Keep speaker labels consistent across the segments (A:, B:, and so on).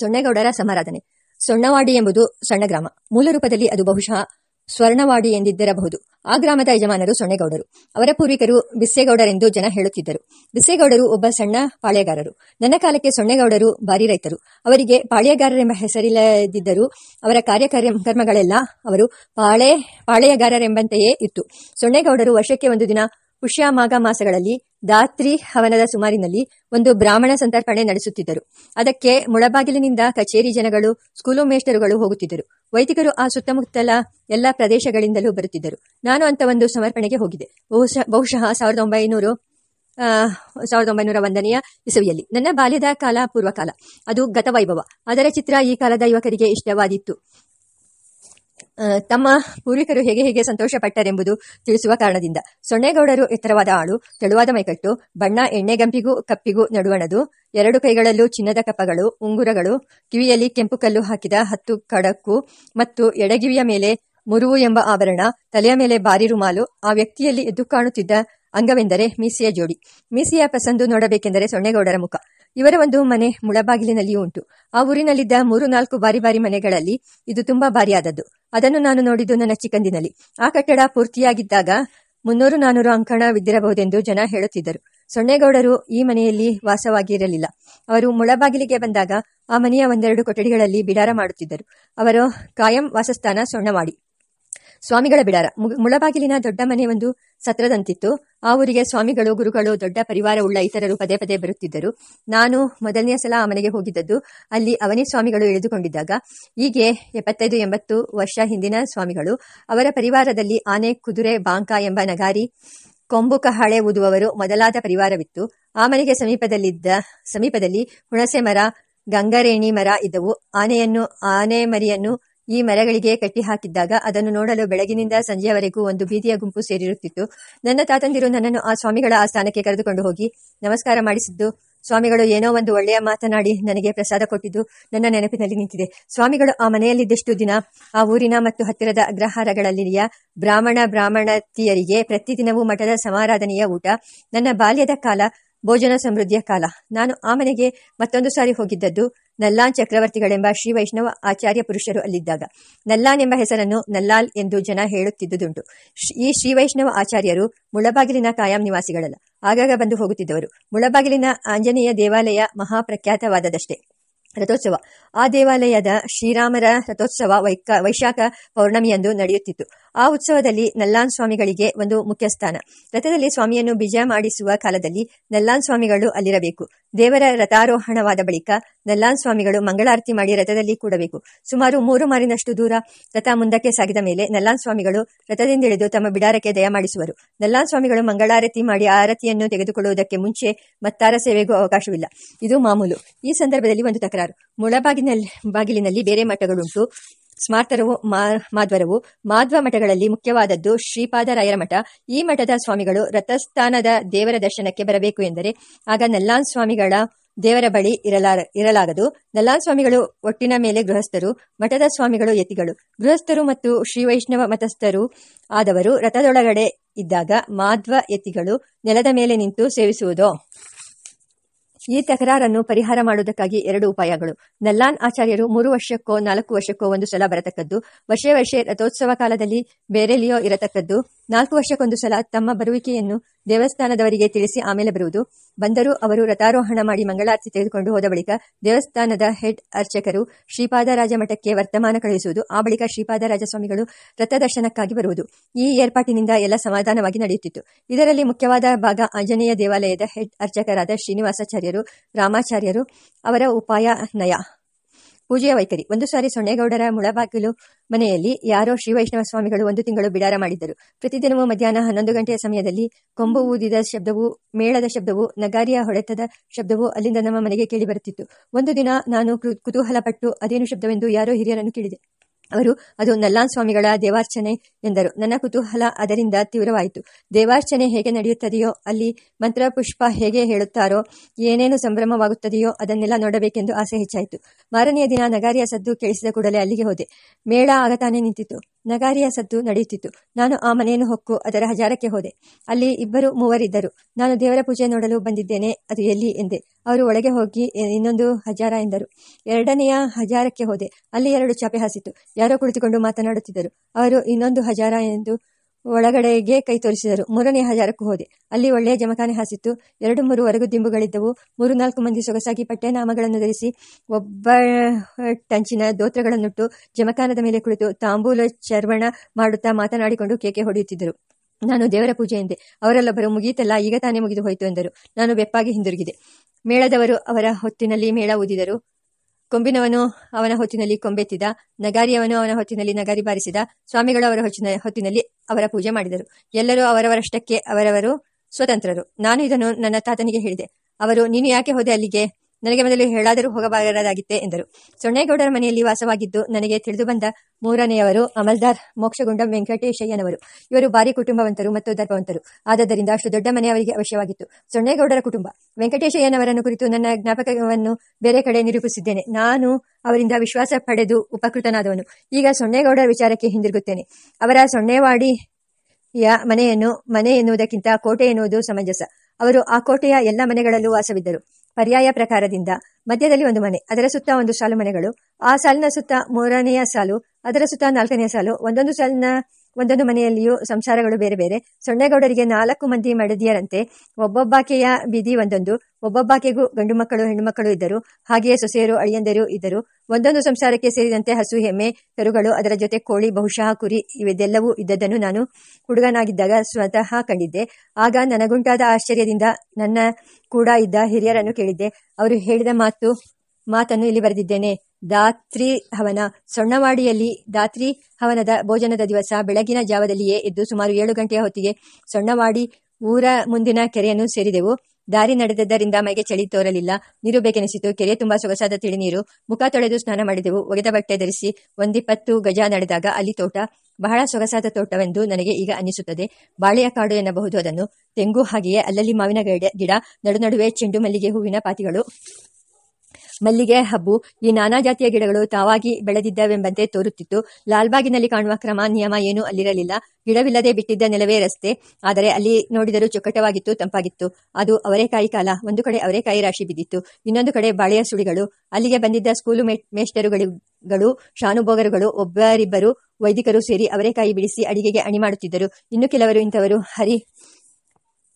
A: ಸೊನ್ನೆಗೌಡರ ಸಮಾರಾಧನೆ. ಸೊಣ್ಣವಾಡಿ ಎಂಬುದು ಸಣ್ಣ ಗ್ರಾಮ. ಮೂಲ ರೂಪದಲ್ಲಿ ಅದು ಬಹುಶಃ ಸ್ವರ್ಣವಾಡಿ ಎಂದಿದ್ದಿರಬಹುದು. ಆ ಗ್ರಾಮದ ಯಜಮಾನರು ಸೊಣ್ಣೆಗೌಡರು ಅವರ ಪೂರ್ವಿಕರು ಬಿಸ್ಸೇಗೌಡರೆಂದು ಜನ ಹೇಳುತ್ತಿದ್ದರು. ಬಿಸ್ಸೇಗೌಡರು ಒಬ್ಬ ಸಣ್ಣ ಪಾಳ್ಯಗಾರರು. ನನ್ನ ಕಾಲಕ್ಕೆ ಸೊಣ್ಣೆಗೌಡರು ಭಾರಿ ರೈತರು. ಅವರಿಗೆ ಪಾಳ್ಯಗಾರರೆಂಬ ಹೆಸರಿಲ್ಲದಿದ್ದರೂ ಅವರ ಕಾರ್ಯಕರ್ಮಗಳೆಲ್ಲ ಕರ್ಮಗಳೆಲ್ಲ ಅವರು ಪಾಳೆ ಪಾಳೆಯಗಾರರೆಂಬಂತೆಯೇ ಇತ್ತು. ಸೊಣ್ಣೆಗೌಡರು ವರ್ಷಕ್ಕೆ ಒಂದು ದಿನ ಪುಷ್ಯ ಮಾಘ ಮಾಸಗಳಲ್ಲಿ ದಾತ್ರಿ ಹವನದ ಸುಮಾರಿನಲ್ಲಿ ಒಂದು ಬ್ರಾಹ್ಮಣ ಸಂತರ್ಪಣೆ ನಡೆಸುತ್ತಿದ್ದರು. ಅದಕ್ಕೆ ಮುಳಬಾಗಿಲಿನಿಂದ ಕಚೇರಿ ಜನಗಳು, ಸ್ಕೂಲು ಮೇಷ್ಟರುಗಳು ಹೋಗುತ್ತಿದ್ದರು. ವೈದಿಕರು ಆ ಸುತ್ತಮುತ್ತಲ ಎಲ್ಲ ಪ್ರದೇಶಗಳಿಂದಲೂ ಬರುತ್ತಿದ್ದರು. ನಾನು ಅಂತ ಒಂದು ಸಮರ್ಪಣೆಗೆ ಹೋಗಿದ್ದೆ ಬಹುಶಃ ಬಹುಶಃ ಸಾವಿರದ ಒಂಬೈನೂರು ಸಾವಿರದ ಒಂಬೈನೂರ ಒಂದನೆಯ ಇಸವಿಯಲ್ಲಿ. ನನ್ನ ಬಾಲ್ಯದ ಕಾಲ ಪೂರ್ವಕಾಲ. ಅದು ಗತವೈಭವ. ಅದರ ಚಿತ್ರ ಈ ಕಾಲದ ಯುವಕರಿಗೆ ಇಷ್ಟವಾದಿತ್ತು ತಮ್ಮ ಪೂರ್ವಿಕರು ಹೇಗೆ ಹೇಗೆ ಸಂತೋಷಪಟ್ಟರೆಂಬುದು ತಿಳಿಸುವ ಕಾರಣದಿಂದ. ಸೊನ್ನೇಗೌಡರು ಎತ್ತರವಾದ ಆಳು, ತೆಳುವಾದ ಮೈಕಟ್ಟು, ಬಣ್ಣ ಎಣ್ಣೆಗಂಪಿಗೂ ಕಪ್ಪಿಗೂ ನಡುವಣದು, ಎರಡು ಕೈಗಳಲ್ಲೂ ಚಿನ್ನದ ಕಪ್ಪಗಳು, ಉಂಗುರಗಳು, ಕಿವಿಯಲ್ಲಿ ಕೆಂಪು ಕಲ್ಲು ಹಾಕಿದ ಹತ್ತು ಕಡಕ್ಕು ಮತ್ತು ಎಡಗಿವಿಯ ಮೇಲೆ ಮುರುವು ಎಂಬ ಆಭರಣ, ತಲೆಯ ಮೇಲೆ ಬಾರಿ ರುಮಾಲು, ಆ ವ್ಯಕ್ತಿಯಲ್ಲಿ ಎದ್ದು ಕಾಣುತ್ತಿದ್ದ ಅಂಗವೆಂದರೆ ಮೀಸೆಯ ಜೋಡಿ. ಮೀಸೆಯ ಪಸಂದು ನೋಡಬೇಕೆಂದರೆ ಸೊನ್ನೇಗೌಡರ ಮುಖ. ಇವರ ಒಂದು ಮನೆ ಮುಳಬಾಗಿಲಿನಲ್ಲಿಯೂ ಉಂಟು. ಆ ಊರಿನಲ್ಲಿದ್ದ ಮೂರು ನಾಲ್ಕು ಬಾರಿ ಬಾರಿ ಮನೆಗಳಲ್ಲಿ ಇದು ತುಂಬಾ ಭಾರಿಯಾದದ್ದು. ಅದನ್ನು ನಾನು ನೋಡಿದ್ದು ನನ್ನ ಚಿಕ್ಕಂದಿನಲ್ಲಿ. ಆ ಕಟ್ಟಡ ಪೂರ್ತಿಯಾಗಿದ್ದಾಗ ಮುನ್ನೂರು ನಾನೂರು ಅಂಕಣ ಬಿದ್ದಿರಬಹುದೆಂದು ಜನ ಹೇಳುತ್ತಿದ್ದರು. ಸೊನ್ನೇಗೌಡರು ಈ ಮನೆಯಲ್ಲಿ ವಾಸವಾಗಿರಲಿಲ್ಲ. ಅವರು ಮುಳಬಾಗಿಲಿಗೆ ಬಂದಾಗ ಆ ಮನೆಯ ಒಂದೆರಡು ಕೊಠಡಿಗಳಲ್ಲಿ ಬಿಡಾರ ಮಾಡುತ್ತಿದ್ದರು. ಅವರು ಕಾಯಂ ವಾಸಸ್ಥಾನ ಸೊಣ್ಣವಾಡಿ ಸ್ವಾಮಿಗಳ ಬಿಡಾರ. ಮುಳಬಾಗಿಲಿನ ದೊಡ್ಡ ಮನೆ ಒಂದು ಸತ್ರದಂತಿತ್ತು. ಆ ಊರಿಗೆ ಸ್ವಾಮಿಗಳು, ಗುರುಗಳು, ದೊಡ್ಡ ಪರಿವಾರವುಳ್ಳ ಇತರರು ಪದೇ ಪದೇ ಬರುತ್ತಿದ್ದರು. ನಾನು ಮೊದಲನೇ ಸಲ ಆ ಮನೆಗೆ ಹೋಗಿದ್ದದ್ದು. ಅಲ್ಲಿ ಅವನೇ ಸ್ವಾಮಿಗಳು ಇಳಿದುಕೊಂಡಿದ್ದಾಗ. ಹೀಗೆ ಎಪ್ಪತ್ತೈದು, ಎಂಬತ್ತು ವರ್ಷ ಹಿಂದಿನ ಸ್ವಾಮಿಗಳು. ಅವರ ಪರಿವಾರದಲ್ಲಿ ಆನೆ, ಕುದುರೆ, ಬಾಂಕ ಎಂಬ ನಗಾರಿ, ಕೊಂಬು, ಕಹಳೆ ಊದುವವರು ಮೊದಲಾದ ಪರಿವಾರವಿತ್ತು. ಆ ಮನೆಗೆ ಸಮೀಪದಲ್ಲಿದ್ದ, ಸಮೀಪದಲ್ಲಿ ಹುಣಸೆ ಮರ, ಗಂಗರೇಣಿ ಮರ ಇದ್ದವು. ಆನೆಯನ್ನು, ಆನೆ ಮರಿಯನ್ನು ಈ ಮರಗಳಿಗೆ ಕಟ್ಟಿ ಹಾಕಿದ್ದಾಗ ಅದನ್ನು ನೋಡಲು ಬೆಳಗಿನಿಂದ ಸಂಜೆಯವರೆಗೂ ಒಂದು ಬೀದಿಯ ಗುಂಪು ಸೇರಿರುತ್ತಿತ್ತು. ನನ್ನ ತಾತಂದಿರು ನನ್ನನ್ನು ಆ ಸ್ವಾಮಿಗಳ ಆ ಸ್ಥಾನಕ್ಕೆ ಕರೆದುಕೊಂಡು ಹೋಗಿ ನಮಸ್ಕಾರ ಮಾಡಿಸಿದ್ದು, ಸ್ವಾಮಿಗಳು ಏನೋ ಒಂದು ಒಳ್ಳೆಯ ಮಾತನಾಡಿ ನನಗೆ ಪ್ರಸಾದ ಕೊಟ್ಟಿದ್ದು ನನ್ನ ನೆನಪಿನಲ್ಲಿ ನಿಂತಿದೆ. ಸ್ವಾಮಿಗಳು ಆ ಮನೆಯಲ್ಲಿದ್ದಷ್ಟು ದಿನ ಆ ಊರಿನ ಮತ್ತು ಹತ್ತಿರದ ಅಗ್ರಹಾರಗಳಲ್ಲಿಯ ಬ್ರಾಹ್ಮಣ, ಬ್ರಾಹ್ಮಣತಿಯರಿಗೆ ಪ್ರತಿದಿನವೂ ಮಠದ ಸಮಾರಾಧನೆಯ ಊಟ. ನನ್ನ ಬಾಲ್ಯದ ಕಾಲ ಭೋಜನ ಸಮೃದ್ಧಿಯ ಕಾಲ. ನಾನು ಆ ಮನೆಗೆ ಮತ್ತೊಂದು ಸಾರಿ ಹೋಗಿದ್ದದ್ದು ನಲ್ಲಾನ್ ಚಕ್ರವರ್ತಿಗಳೆಂಬ ಶ್ರೀ ವೈಷ್ಣವ ಆಚಾರ್ಯ ಪುರುಷರು ಅಲ್ಲಿದ್ದಾಗ. ನಲ್ಲಾನ್ ಎಂಬ ಹೆಸರನ್ನು ನಲ್ಲಾಲ್ ಎಂದು ಜನ ಹೇಳುತ್ತಿದ್ದುದುಂಟು. ಈ ಶ್ರೀ ವೈಷ್ಣವ ಆಚಾರ್ಯರು ಮುಳಬಾಗಿಲಿನ ಕಾಯಂ ನಿವಾಸಿಗಳಲ್ಲ. ಆಗಾಗ ಬಂದು ಹೋಗುತ್ತಿದ್ದವರು. ಮುಳಬಾಗಿಲಿನ ಆಂಜನೇಯ ದೇವಾಲಯ ಮಹಾಪ್ರಖ್ಯಾತವಾದದಷ್ಟೇ. ರಥೋತ್ಸವ. ಆ ದೇವಾಲಯದ ಶ್ರೀರಾಮರ ರಥೋತ್ಸವ ವೈಕ, ವೈಶಾಖ ಪೌರ್ಣಮಿಯಂದು ನಡೆಯುತ್ತಿತ್ತು. ಆ ಉತ್ಸವದಲ್ಲಿ ನಲ್ಲಾನ್ ಸ್ವಾಮಿಗಳಿಗೆ ಒಂದು ಮುಖ್ಯ ಸ್ಥಾನ. ರಥದಲ್ಲಿ ಸ್ವಾಮಿಯನ್ನು ಬಿಜ ಮಾಡಿಸುವ ಕಾಲದಲ್ಲಿ ನಲ್ಲಾನ್ ಸ್ವಾಮಿಗಳು ಅಲ್ಲಿರಬೇಕು. ದೇವರ ರಥಾರೋಹಣವಾದ ಬಳಿಕ ನಲ್ಲಾನ್ ಸ್ವಾಮಿಗಳು ಮಂಗಳಾರತಿ ಮಾಡಿ ರಥದಲ್ಲಿ ಕೂಡಬೇಕು. ಸುಮಾರು ಮೂರು ಮಾರಿನಷ್ಟು ದೂರ ರಥ ಮುಂದಕ್ಕೆ ಸಾಗಿದ ಮೇಲೆ ನಲ್ಲಾನ್ ಸ್ವಾಮಿಗಳು ರಥದಿಂದಿಳಿದು ತಮ್ಮ ಬಿಡಾರಕ್ಕೆ ದಯ ಮಾಡಿಸುವರು. ನಲ್ಲಾನ್ ಸ್ವಾಮಿಗಳು ಮಂಗಳಾರತಿ ಮಾಡಿ ಆರತಿಯನ್ನು ತೆಗೆದುಕೊಳ್ಳುವುದಕ್ಕೆ ಮುಂಚೆ ಮತ್ತಾರ ಸೇವೆಗೂ ಅವಕಾಶವಿಲ್ಲ. ಇದು ಮಾಮೂಲು. ಈ ಸಂದರ್ಭದಲ್ಲಿ ಒಂದು ತಕರಾರು. ಮುಳಬಾಗಿನಲ್ಲಿ ಬಾಗಿಲಿನಲ್ಲಿ ಬೇರೆ ಮಠಗಳುಂಟು. ಸ್ಮಾರ್ತರವು ಮಾಧ್ವರವು ಮಾಧ್ವ ಮಠಗಳಲ್ಲಿ ಮುಖ್ಯವಾದದ್ದು ಶ್ರೀಪಾದರಾಯರ ಮಠ. ಈ ಮಠದ ಸ್ವಾಮಿಗಳು ರಥಸ್ಥಾನದ ದೇವರ ದರ್ಶನಕ್ಕೆ ಬರಬೇಕು ಎಂದರೆ ಆಗ ನಲ್ಲಾನ್ ಸ್ವಾಮಿಗಳ ದೇವರ ಬಳಿ ಇರಲಾರ, ಇರಲಾಗದು. ನಲ್ಲಾನ್ ಸ್ವಾಮಿಗಳು ಒಟ್ಟಿನ ಮೇಲೆ ಗೃಹಸ್ಥರು, ಮಠದ ಸ್ವಾಮಿಗಳು ಯತಿಗಳು. ಗೃಹಸ್ಥರು ಮತ್ತು ಶ್ರೀ ವೈಷ್ಣವ ಮತಸ್ಥರು ಆದವರು ರಥದೊಳಗಡೆ ಇದ್ದಾಗ ಮಾಧ್ವ ಯತಿಗಳು ನೆಲದ ಮೇಲೆ ನಿಂತು ಸೇವಿಸುವುದೋ? ಈ ತಕರಾರನ್ನು ಪರಿಹಾರ ಮಾಡುವುದಕ್ಕಾಗಿ ಎರಡು ಉಪಾಯಗಳು. ನಲ್ಲಾನ್ ಆಚಾರ್ಯರು ಮೂರು ವರ್ಷಕ್ಕೋ, ನಾಲ್ಕು ವರ್ಷಕ್ಕೋ ಒಂದು ಸಲ ಬರತಕ್ಕದ್ದು. ವರ್ಷೇ ವರ್ಷೇ ರಥೋತ್ಸವ ಕಾಲದಲ್ಲಿ ಬೇರೆಲಿಯೋ ಇರತಕ್ಕದ್ದು. ನಾಲ್ಕು ವರ್ಷಕ್ಕೊಂದು ಸಲ ತಮ್ಮ ಬರುವಿಕೆಯನ್ನು ದೇವಸ್ಥಾನದವರಿಗೆ ತಿಳಿಸಿ ಆಮೇಲೆ ಬರುವುದು. ಬಂದರೂ ಅವರು ರಥಾರೋಹಣ ಮಾಡಿ ಮಂಗಳಾರತಿ ತೆಗೆದುಕೊಂಡು ಹೋದ ಬಳಿಕ ದೇವಸ್ಥಾನದ ಹೆಡ್ ಅರ್ಚಕರು ಶ್ರೀಪಾದರಾಜ ಮಠಕ್ಕೆ ವರ್ತಮಾನ ಕಳುಹಿಸುವುದು, ಆ ಬಳಿಕ ಶ್ರೀಪಾದರಾಜ ಸ್ವಾಮಿಗಳು ರಥದರ್ಶನಕ್ಕಾಗಿ ಬರುವುದು. ಈ ಏರ್ಪಾಟಿನಿಂದ ಎಲ್ಲ ಸಮಾಧಾನವಾಗಿ ನಡೆಯುತ್ತಿತ್ತು. ಇದರಲ್ಲಿ ಮುಖ್ಯವಾದ ಭಾಗ ಆಂಜನೇಯ ದೇವಾಲಯದ ಹೆಡ್ ಅರ್ಚಕರಾದ ಶ್ರೀನಿವಾಸಾಚಾರ್ಯರು, ರಾಮಾಚಾರ್ಯರು ಅವರ ಉಪಾಯ ನಯ. ಪೂಜೆಯ ವೈಖರಿ. ಒಂದು ಸಾರಿ ಸೊನ್ನೇಗೌಡರ ಮುಳಬಾಗಿಲು ಮನೆಯಲ್ಲಿ ಯಾರೋ ಶ್ರೀ ವೈಷ್ಣವ ಸ್ವಾಮಿಗಳು ಒಂದು ತಿಂಗಳು ಬಿಡಾರ ಮಾಡಿದ್ದರು. ಪ್ರತಿದಿನವೂ ಮಧ್ಯಾಹ್ನ ಹನ್ನೊಂದು ಗಂಟೆಯ ಸಮಯದಲ್ಲಿ ಕೊಂಬು ಊದಿದ ಶಬ್ದವು, ಮೇಳದ ಶಬ್ದವು, ನಗಾರಿಯ ಹೊಡೆತದ ಶಬ್ದವು ಅಲ್ಲಿಂದ ನಮ್ಮ ಮನೆಗೆ ಕೇಳಿ ಬರುತ್ತಿತ್ತು. ಒಂದು ದಿನ ನಾನು ಕು- ಕುತೂಹಲಪಟ್ಟು ಅದೇನು ಶಬ್ದವೆಂದು ಯಾರೋ ಹಿರಿಯರನ್ನು ಕೇಳಿದೆ. ಅವರು, ಅದು ನಲ್ಲಾನ್ ಸ್ವಾಮಿಗಳ ದೇವಾರ್ಚನೆ ಎಂದರು. ನನ್ನ ಕುತೂಹಲ ಅದರಿಂದ ತೀವ್ರವಾಯಿತು. ದೇವಾರ್ಚನೆ ಹೇಗೆ ನಡೆಯುತ್ತದೆಯೋ, ಅಲ್ಲಿ ಮಂತ್ರಪುಷ್ಪ ಹೇಗೆ ಹೇಳುತ್ತಾರೋ, ಏನೇನು ಸಂಭ್ರಮವಾಗುತ್ತದೆಯೋ ಅದನ್ನೆಲ್ಲ ನೋಡಬೇಕೆಂದು ಆಸೆ ಹೆಚ್ಚಾಯಿತು. ಮಾರನೆಯ ದಿನ ನಗಾರಿಯ ಸದ್ದು ಕೇಳಿಸಿದ ಕೂಡಲೇ ಅಲ್ಲಿಗೆ ಹೋದೆ. ಮೇಳ ಆಗತಾನೆ ನಿಂತಿತು ನಗಾರಿಯ ಸದ್ದು ನಡೆಯುತ್ತಿತ್ತು. ನಾನು ಆ ಮನೆಯನ್ನು ಹೊಕ್ಕು ಅದರ ಹಜಾರಕ್ಕೆ ಹೋದೆ. ಅಲ್ಲಿ ಇಬ್ಬರು ಮೂವರಿದ್ದರು. ನಾನು ದೇವರ ಪೂಜೆ ನೋಡಲು ಬಂದಿದ್ದೇನೆ, ಅದು ಎಲ್ಲಿ? ಎಂದೆ. ಅವರು ಒಳಗೆ ಹೋಗಿ, ಇನ್ನೊಂದು ಹಜಾರ ಎಂದರು. ಎರಡನೆಯ ಹಜಾರಕ್ಕೆ ಹೋದೆ. ಅಲ್ಲಿ ಎರಡು ಚಾಪೆ ಹಾಸಿತು ಯಾರೋ ಕುಳಿತುಕೊಂಡು ಮಾತನಾಡುತ್ತಿದ್ದರು. ಅವರು ಇನ್ನೊಂದು ಹಜಾರ ಎಂದು ಒಳಗಡೆಗೆ ಕೈ ತೋರಿಸಿದರು. ಮೂರನೇ ಹಜಾರಕ್ಕೂ ಹೋದೆ. ಅಲ್ಲಿ ಒಳ್ಳೆಯ ಜಮಖಾನೆ ಹಾಸಿತ್ತು. ಎರಡು ಮೂರು ವರೆಗು ದಿಂಬುಗಳಿದ್ದವು. ಮೂರು ನಾಲ್ಕು ಮಂದಿ ಸೊಗಸಾಗಿ ಪಠ್ಯನಾಮಗಳನ್ನು ನಾಮಗಳನ್ನು ಧರಿಸಿ ಒಬ್ಬ ಟಂಚಿನ ದೋತ್ರಗಳನ್ನುಟ್ಟು ಜಮಖಾನದ ಮೇಲೆ ಕುಳಿತು ತಾಂಬೂಲ ಚರ್ವಣ ಮಾಡುತ್ತಾ ಮಾತನಾಡಿಕೊಂಡು ಕೇಕೆ ಹೊಡೆಯುತ್ತಿದ್ದರು. ನಾನು ದೇವರ ಪೂಜೆ ಎಂದೆ. ಅವರಲ್ಲೊಬ್ಬರು ಮುಗಿಯಿತಲ್ಲ, ಈಗ ತಾನೇ ಮುಗಿದು ಹೋಯಿತು ಎಂದರು. ನಾನು ಬೆಪ್ಪಾಗಿ ಹಿಂದಿರುಗಿದೆ. ಮೇಳದವರು ಅವರ ಹೊತ್ತಿನಲ್ಲಿ ಮೇಳ ಊದಿದರು. ಕೊಂಬಿನವನು ಅವನ ಹೊತ್ತಿನಲ್ಲಿ ಕೊಂಬೆತ್ತಿದ, ನಗಾರಿಯವನು ಅವನ ಹೊತ್ತಿನಲ್ಲಿ ನಗಾರಿ ಬಾರಿಸಿದ, ಸ್ವಾಮಿಗಳು ಅವರ ಹೊಚ್ಚಿನ ಹೊತ್ತಿನಲ್ಲಿ ಅವರ ಪೂಜೆ ಮಾಡಿದರು. ಎಲ್ಲರೂ ಅವರವರಷ್ಟಕ್ಕೆ ಅವರವರು ಸ್ವತಂತ್ರರು. ನಾನು ಇದನ್ನು ನನ್ನ ತಾತನಿಗೆ ಹೇಳಿದೆ. ಅವರು, ನೀನು ಯಾಕೆ ಹೋದೆ ಅಲ್ಲಿಗೆ? ನನಗೆ ಮೊದಲು ಹೇಳಾದರೂ ಹೋಗಬಾರದಾಗಿತ್ತೆ ಎಂದರು. ಸೊಣ್ಣೇಗೌಡರ ಮನೆಯಲ್ಲಿ ವಾಸವಾಗಿದ್ದು ನನಗೆ ತಿಳಿದು ಬಂದ ಮೂರನೆಯವರು ಅಮಲ್ದಾರ್, ಮೋಕ್ಷಗುಂಡ ವೆಂಕಟೇಶಯ್ಯನವರು. ಇವರು ಭಾರಿ ಕುಟುಂಬವಂತರು ಮತ್ತು ದರ್ಭವಂತರು ಆದ್ದರಿಂದ ಅಷ್ಟು ದೊಡ್ಡ ಮನೆ ಅವರಿಗೆ ಅವಶ್ಯವಾಗಿತ್ತು. ಸೊಣ್ಣೇಗೌಡರ ಕುಟುಂಬ. ವೆಂಕಟೇಶಯ್ಯನವರನ್ನು ಕುರಿತು ನನ್ನ ಜ್ಞಾಪಕವನ್ನು ಬೇರೆ ಕಡೆ ನಿರೂಪಿಸಿದ್ದೇನೆ. ನಾನು ಅವರಿಂದ ವಿಶ್ವಾಸ ಪಡೆದು ಉಪಕೃತನಾದವನು. ಈಗ ಸೊಣ್ಣೇಗೌಡರ ವಿಚಾರಕ್ಕೆ ಹಿಂದಿರುಗುತ್ತೇನೆ. ಅವರ ಸೊಣ್ಣೇವಾಡಿಯ ಮನೆಯನ್ನು ಮನೆ ಎನ್ನುವುದಕ್ಕಿಂತ ಕೋಟೆ ಎನ್ನುವುದು ಸಮಂಜಸ. ಅವರು ಆ ಕೋಟೆಯ ಎಲ್ಲ ಮನೆಗಳಲ್ಲೂ ವಾಸವಿದ್ದರು. ಪರ್ಯಾಯ ಪ್ರಕಾರದಿಂದ ಮಧ್ಯದಲ್ಲಿ ಒಂದು ಮನೆ, ಅದರ ಸುತ್ತ ಒಂದು ಸಾಲು ಮನೆಗಳು, ಆ ಸಾಲಿನ ಸುತ್ತ ಮೂರನೆಯ ಸಾಲು, ಅದರ ಸುತ್ತ ನಾಲ್ಕನೆಯ ಸಾಲು, ಒಂದೊಂದು ಸಾಲಿನ ಒಂದೊಂದು ಮನೆಯಲ್ಲಿಯೂ ಸಂಸಾರಗಳು ಬೇರೆ ಬೇರೆ. ಸೊಣ್ಣೆಗೌಡರಿಗೆ ನಾಲ್ಕು ಮಂದಿ ಮಡದಿಯರಂತೆ. ಒಬ್ಬೊಬ್ಬಾಕೆಯ ಬೀದಿ ಒಂದೊಂದು. ಒಬ್ಬೊಬ್ಬಾಕೆಗೂ ಗಂಡು ಮಕ್ಕಳು, ಹೆಣ್ಣು ಮಕ್ಕಳು ಇದ್ದರು. ಹಾಗೆಯೇ ಸೊಸೆಯರು, ಅಳಿಯಂದರು ಇದ್ದರು. ಒಂದೊಂದು ಸಂಸಾರಕ್ಕೆ ಸೇರಿದಂತೆ ಹಸು ಎಮ್ಮೆ ಕರುಗಳು, ಅದರ ಜೊತೆ ಕೋಳಿ, ಬಹುಶಃ ಕುರಿ ಇವೆಲ್ಲವೂ ಇದ್ದದ್ದನ್ನು ನಾನು ಹುಡುಗನಾಗಿದ್ದಾಗ ಸ್ವತಃ ಕಂಡಿದ್ದೆ. ಆಗ ನನಗುಂಟಾದ ಆಶ್ಚರ್ಯದಿಂದ ನನ್ನ ಕೂಡ ಇದ್ದ ಹಿರಿಯರನ್ನು ಕೇಳಿದ್ದೆ. ಅವರು ಹೇಳಿದ ಮಾತು, ಮಾತನ್ನು ಇಲ್ಲಿ ಬರೆದಿದ್ದೇನೆ. ದಾತ್ರಿ ಹವನ ಸೊಣ್ಣವಾಡಿಯಲ್ಲಿ ದಾತ್ರಿ ಹವನದ ಭೋಜನದ ದಿವಸ ಬೆಳಗಿನ ಜಾವದಲ್ಲಿಯೇ ಎದ್ದು ಸುಮಾರು ಏಳು ಗಂಟೆಯ ಹೊತ್ತಿಗೆ ಸೊಣ್ಣವಾಡಿ ಊರ ಮುಂದಿನ ಕೆರೆಯನ್ನು ಸೇರಿದೆವು. ದಾರಿ ನಡೆದದ್ದರಿಂದ ಮೈಗೆ ಚಳಿ ತೋರಲಿಲ್ಲ. ನೀರು ಬೇಕೆನಿಸಿತು. ಕೆರೆ ತುಂಬಾ ಸೊಗಸಾದ ತಿಳಿ ನೀರು ಮುಖ ತೊಳೆದು ಸ್ನಾನ ಮಾಡಿದೆವು. ಒಗೆದ ಬಟ್ಟೆ ಧರಿಸಿ ಒಂದಿಪ್ಪತ್ತು ಗಜ ನಡೆದಾಗ ಅಲ್ಲಿ ತೋಟ. ಬಹಳ ಸೊಗಸಾದ ತೋಟವೆಂದು ನನಗೆ ಈಗ ಅನ್ನಿಸುತ್ತದೆ. ಬಾಳೆಯ ಕಾಡು ಎನ್ನಬಹುದು ಅದನ್ನು. ತೆಂಗು ಹಾಗೆಯೇ ಅಲ್ಲಲ್ಲಿ ಮಾವಿನ ಗಿಡ. ನಡು ನಡುವೆ ಚೆಂಡು ಮಲ್ಲಿಗೆ ಹೂವಿನ ಪಾತಿಗಳು. ಮಲ್ಲಿಗೆ ಹಬ್ಬು ಈ ನಾನಾ ಜಾತಿಯ ಗಿಡಗಳು ತಾವಾಗಿ ಬೆಳೆದಿದ್ದವೆಂಬಂತೆ ತೋರುತ್ತಿತ್ತು. ಲಾಲ್ಬಾಗಿನಲ್ಲಿ ಕಾಣುವ ಕ್ರಮ, ನಿಯಮ ಏನೂ ಅಲ್ಲಿರಲಿಲ್ಲ. ಗಿಡವಿಲ್ಲದೆ ಬಿಟ್ಟಿದ್ದ ನೆಲವೇ ರಸ್ತೆ. ಆದರೆ ಅಲ್ಲಿ ನೋಡಿದರೂ ಚೊಕ್ಕಟವಾಗಿತ್ತು, ತಂಪಾಗಿತ್ತು. ಅದು ಅವರೇಕಾಯಿ ಕಾಲ. ಒಂದು ಕಡೆ ಅವರೇಕಾಯಿ ರಾಶಿ ಬಿದ್ದಿತ್ತು. ಇನ್ನೊಂದು ಕಡೆ ಬಾಳೆಯ ಸುಳಿಗಳು. ಅಲ್ಲಿಗೆ ಬಂದಿದ್ದ ಸ್ಕೂಲು ಮೇಷ್ಟರುಗಳು ಶಾನುಭೋಗರುಗಳು, ಒಬ್ಬರಿಬ್ಬರು ವೈದಿಕರು ಸೇರಿ ಅವರೇಕಾಯಿ ಬಿಡಿಸಿ ಅಡಿಗೆಗೆ ಅಣಿ ಮಾಡುತ್ತಿದ್ದರು. ಇನ್ನು ಕೆಲವರು ಇಂಥವರು ಹರಿ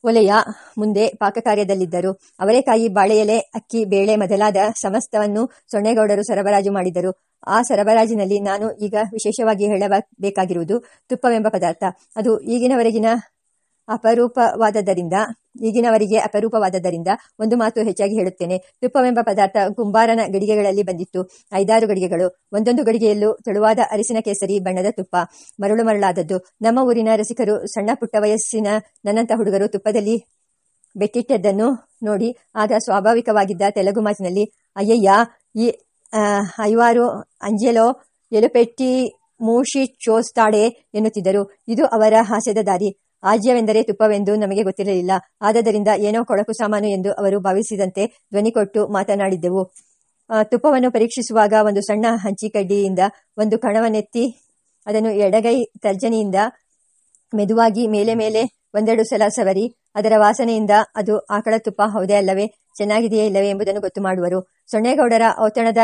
A: ಒಲೆಯ ಮುಂದೆ ಪಾಕಕಾರ್ಯದಲ್ಲಿದ್ದರು. ಅವರೇಕಾಯಿ ಬಾಳೆಯಲೆ, ಅಕ್ಕಿ, ಬೇಳೆ ಮೊದಲಾದ ಸಮಸ್ತವನ್ನು ಸೊಣ್ಣೇಗೌಡರು ಸರಬರಾಜು ಮಾಡಿದರು. ಆ ಸರಬರಾಜಿನಲ್ಲಿ ನಾನು ಈಗ ವಿಶೇಷವಾಗಿ ಹೇಳಬೇಕಾಗಿರುವುದು ತುಪ್ಪವೆಂಬ ಪದಾರ್ಥ. ಅದು ಈಗಿನವರೆಗಿನ ಅಪರೂಪವಾದದ್ದರಿಂದ ಈಗಿನವರಿಗೆ ಅಪರೂಪವಾದದ್ದರಿಂದ ಒಂದು ಮಾತು ಹೆಚ್ಚಾಗಿ ಹೇಳುತ್ತೇನೆ. ತುಪ್ಪವೆಂಬ ಪದಾರ್ಥ ಕುಂಬಾರನ ಗಡಿಗೆಗಳಲ್ಲಿ ಬಂದಿತ್ತು. ಐದಾರು ಗಡಿಗೆಗಳು, ಒಂದೊಂದು ಗಡಿಗೆಯಲ್ಲೂ ತೆಳುವಾದ ಅರಿಸಿನ ಕೇಸರಿ ಬಣ್ಣದ ತುಪ್ಪ, ಮರಳು ಮರಳಾದದ್ದು. ನಮ್ಮ ಊರಿನ ರಸಿಕರು, ಸಣ್ಣ ಪುಟ್ಟ ವಯಸ್ಸಿನ ನನ್ನಂತ ಹುಡುಗರು ತುಪ್ಪದಲ್ಲಿ ಬೆಟ್ಟಿಟ್ಟದ್ದನ್ನು ನೋಡಿ, ಆಗ ಸ್ವಾಭಾವಿಕವಾಗಿದ್ದ ತೆಲುಗು ಮಾತಿನಲ್ಲಿ, ಅಯ್ಯಯ್ಯ, ಈ ಐವಾರು ಅಂಜೆಲೋ ಎಲುಪೆಟ್ಟಿ ಮೂಷಿ ಚೋಸ್ತಾಡೆ ಎನ್ನುತ್ತಿದ್ದರು. ಇದು ಅವರ ಹಾಸ್ಯದ ದಾರಿ. ಆಜ್ಯವೆಂದರೆ ತುಪ್ಪವೆಂದು ನಮಗೆ ಗೊತ್ತಿರಲಿಲ್ಲ. ಆದ್ದರಿಂದ ಏನೋ ಕೊಳಕು ಸಾಮಾನು ಎಂದು ಅವರು ಭಾವಿಸಿದಂತೆ ಧ್ವನಿ ಕೊಟ್ಟು ಮಾತನಾಡಿದ್ದೆವು. ತುಪ್ಪವನ್ನು ಪರೀಕ್ಷಿಸುವಾಗ ಒಂದು ಸಣ್ಣ ಹಂಚಿಕಡ್ಡಿಯಿಂದ ಒಂದು ಕಣವನ್ನೆತ್ತಿ ಅದನ್ನು ಎಡಗೈ ತರ್ಜನಿಯಿಂದ ಮೆದುವಾಗಿ ಮೇಲೆ ಮೇಲೆ ಒಂದೆರಡು ಸಲ ಸವರಿ, ಅದರ ವಾಸನೆಯಿಂದ ಅದು ಆಕಳ ತುಪ್ಪ ಹೌದೇ ಅಲ್ಲವೇ, ಚೆನ್ನಾಗಿದೆಯೇ ಇಲ್ಲವೇ ಎಂಬುದನ್ನು ಗೊತ್ತು ಮಾಡುವರು. ಸೊಣ್ಣೇಗೌಡರ ಔತಣದ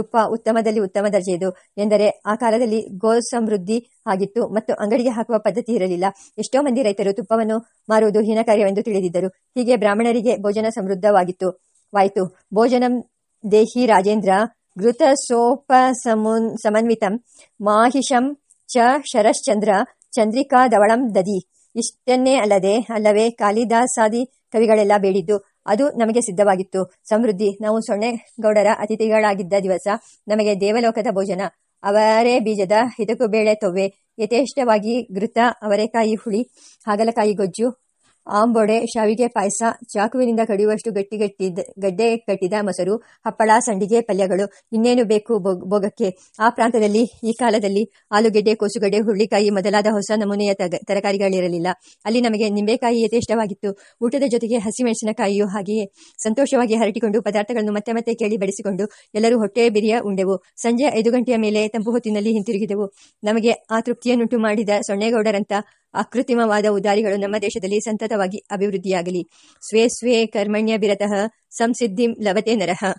A: ತುಪ್ಪ ಉತ್ತಮದಲ್ಲಿ ಉತ್ತಮ ದರ್ಜೆಯದು ಎಂದರೆ ಆ ಕಾಲದಲ್ಲಿ ಗೋ ಸಮೃದ್ಧಿ ಆಗಿತ್ತು ಮತ್ತು ಅಂಗಡಿಗೆ ಹಾಕುವ ಪದ್ಧತಿ ಇರಲಿಲ್ಲ. ಎಷ್ಟೋ ಮಂದಿ ರೈತರು ತುಪ್ಪವನ್ನು ಮಾರುವುದು ಹೀನ ಕಾರ್ಯವೆಂದು ತಿಳಿದಿದ್ದರು. ಹೀಗೆ ಬ್ರಾಹ್ಮಣರಿಗೆ ಭೋಜನ ಸಮೃದ್ಧವಾಗಿತ್ತು. ವಾಯಿತು. ಭೋಜನಂ ದೇಹಿ ರಾಜೇಂದ್ರ ಘೃತ ಸೋಪ ಸಮುನ್, ಸಮನ್ವಿತಂ ಮಾಹಿಷಂ ಚ ಶರಶ್ಚಂದ್ರ ಚಂದ್ರಿಕಾ ದವಳಂ ದದಿ ಇಷ್ಟನ್ನೇ ಅಲ್ಲದೆ, ಅಲ್ಲವೇ, ಕಾಳಿದಾಸಾದಿ ಕವಿಗಳೆಲ್ಲ ಬೇಡಿದ್ದು. ಅದು ನಮಗೆ ಸಿದ್ಧವಾಗಿತ್ತು. ಸಮೃದ್ಧಿ, ನಾವು ಸೊಣ್ಣೆಗೌಡರ ಅತಿಥಿಗಳಾಗಿದ್ದ ದಿವಸ ನಮಗೆ ದೇವಲೋಕದ ಭೋಜನ, ಅವರೇ ಬೀಜದ ಹಿತಕು ಬೇಳೆ ತೊವ್ವೆ, ಯಥೇಷ್ಟವಾಗಿ ಘೃತ ಅವರೆಕಾಯಿ ಹುಳಿ, ಹಾಗಲಕಾಯಿ ಗೊಜ್ಜು ಆಂಬೊಡೆ ಶಾವಿಗೆ ಪಾಯಸ, ಚಾಕುವಿನಿಂದ ಕಡಿಯುವಷ್ಟು ಗಟ್ಟಿಗಟ್ಟಿದ ಗಡ್ಡೆ ಕಟ್ಟಿದ ಮೊಸರು, ಹಪ್ಪಳ, ಸಂಡಿಗೆ, ಪಲ್ಯಗಳು. ಇನ್ನೇನು ಬೇಕು ಭೋಗಕ್ಕೆ? ಆ ಪ್ರಾಂತದಲ್ಲಿ ಈ ಕಾಲದಲ್ಲಿ ಆಲೂಗೆಡ್ಡೆ, ಕೋಸುಗಡ್ಡೆ, ಹುರುಳಿಕಾಯಿ ಮೊದಲಾದ ಹೊಸ ನಮೂನೆಯ ತರಕಾರಿಗಳಿರಲಿಲ್ಲ. ಅಲ್ಲಿ ನಮಗೆ ನಿಂಬೆಕಾಯಿ ಯಥೇಷ್ಟವಾಗಿತ್ತು. ಊಟದ ಜೊತೆಗೆ ಹಸಿಮೆಣಸಿನಕಾಯಿಯು ಹಾಗೆಯೇ. ಸಂತೋಷವಾಗಿ ಹರಟಿಕೊಂಡು ಪದಾರ್ಥಗಳನ್ನು ಮತ್ತೆ ಮತ್ತೆ ಕೇಳಿ ಬಡಿಸಿಕೊಂಡು ಎಲ್ಲರೂ ಹೊಟ್ಟೆ ಬಿರಿಯ ಉಂಡೆವು. ಸಂಜೆ ಐದು ಗಂಟೆಯ ಮೇಲೆ ತಂಪು ಹೊತ್ತಿನಲ್ಲಿ ಹಿಂತಿರುಗಿದೆವು. ನಮಗೆ ಆ ತೃಪ್ತಿಯನ್ನುಂಟು ಮಾಡಿದ ಸೊನ್ನೇಗೌಡರಂತ ಅಕೃತ್ರಿಮವಾದ ಉದಾರಿಗಳು ನಮ್ಮ ದೇಶದಲ್ಲಿ ಸಂತತವಾಗಿ ಅಭಿವೃದ್ಧಿಯಾಗಲಿ. ಸ್ವೇ ಸ್ವೇ ಕರ್ಮಣ್ಯ ಬಿರತಃ ಸಂಸಿದ್ಧಿಂ ಲವತೆ ನರಹ